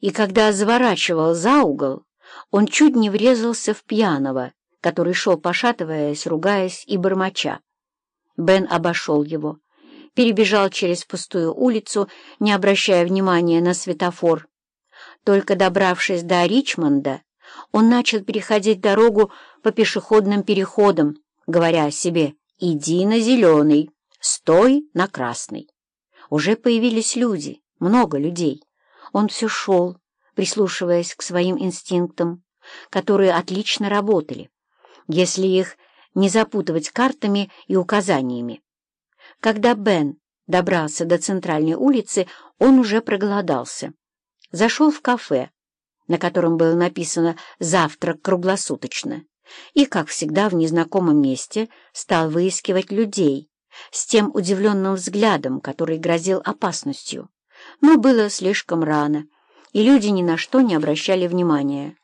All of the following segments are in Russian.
и когда заворачивал за угол, он чуть не врезался в пьяного, который шел, пошатываясь, ругаясь и бормоча. Бен обошел его, перебежал через пустую улицу, не обращая внимания на светофор. Только добравшись до Ричмонда, он начал переходить дорогу по пешеходным переходам, говоря себе «иди на зеленый, стой на красный». Уже появились люди, много людей. Он все шел, прислушиваясь к своим инстинктам, которые отлично работали, если их не запутывать картами и указаниями. Когда Бен добрался до центральной улицы, он уже проголодался. Зашел в кафе, на котором было написано «Завтрак круглосуточно», и, как всегда в незнакомом месте, стал выискивать людей с тем удивленным взглядом, который грозил опасностью. Но было слишком рано, и люди ни на что не обращали внимания.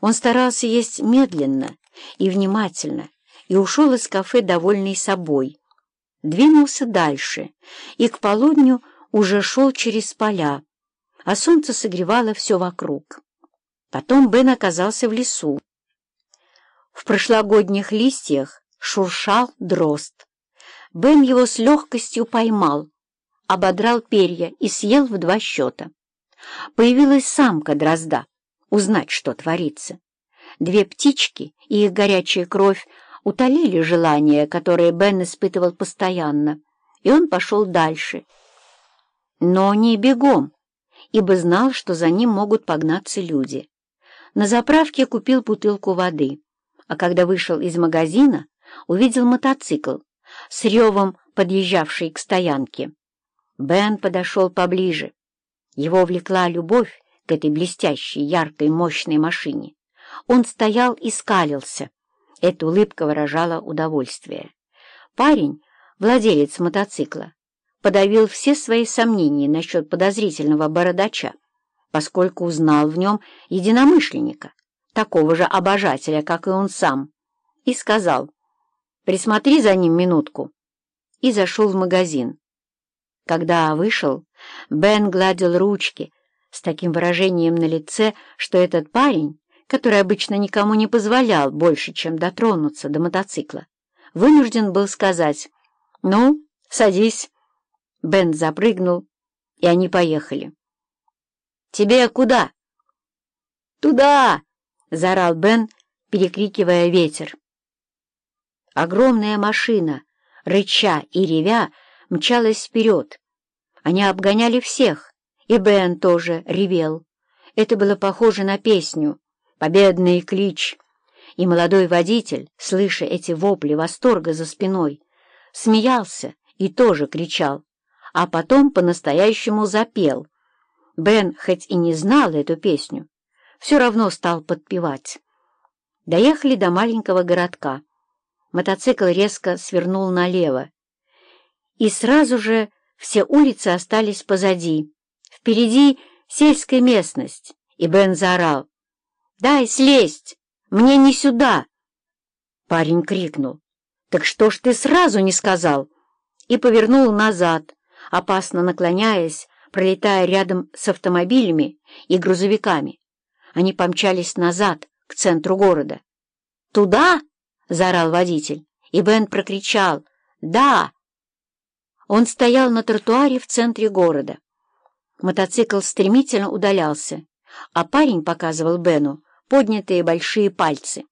Он старался есть медленно и внимательно, и ушел из кафе, довольный собой. Двинулся дальше, и к полудню уже шел через поля, а солнце согревало все вокруг. Потом Бен оказался в лесу. В прошлогодних листьях шуршал дрозд. Бен его с легкостью поймал, ободрал перья и съел в два счета. Появилась самка дрозда, узнать, что творится. Две птички и их горячая кровь утолили желание, которое Бен испытывал постоянно, и он пошел дальше. Но не бегом, ибо знал, что за ним могут погнаться люди. На заправке купил бутылку воды, а когда вышел из магазина, увидел мотоцикл с ревом подъезжавший к стоянке. Бен подошел поближе. Его влекла любовь к этой блестящей, яркой, мощной машине. Он стоял и скалился. Эта улыбка выражала удовольствие. Парень, владелец мотоцикла, подавил все свои сомнения насчет подозрительного бородача, поскольку узнал в нем единомышленника, такого же обожателя, как и он сам, и сказал «Присмотри за ним минутку» и зашел в магазин. Когда вышел, Бен гладил ручки с таким выражением на лице, что этот парень который обычно никому не позволял больше, чем дотронуться до мотоцикла, вынужден был сказать «Ну, садись». Бен запрыгнул, и они поехали. «Тебе куда?» «Туда!» — заорал Бен, перекрикивая ветер. Огромная машина, рыча и ревя, мчалась вперед. Они обгоняли всех, и Бен тоже ревел. Это было похоже на песню победный клич. И молодой водитель, слыша эти вопли восторга за спиной, смеялся и тоже кричал, а потом по-настоящему запел. Бен хоть и не знал эту песню, все равно стал подпевать. Доехали до маленького городка. Мотоцикл резко свернул налево. И сразу же все улицы остались позади. Впереди сельская местность, и Бен заорал. «Дай слезть! Мне не сюда!» Парень крикнул. «Так что ж ты сразу не сказал?» И повернул назад, опасно наклоняясь, пролетая рядом с автомобилями и грузовиками. Они помчались назад, к центру города. «Туда?» — заорал водитель, и Бен прокричал «Да!». Он стоял на тротуаре в центре города. Мотоцикл стремительно удалялся, а парень показывал Бену поднятые большие пальцы.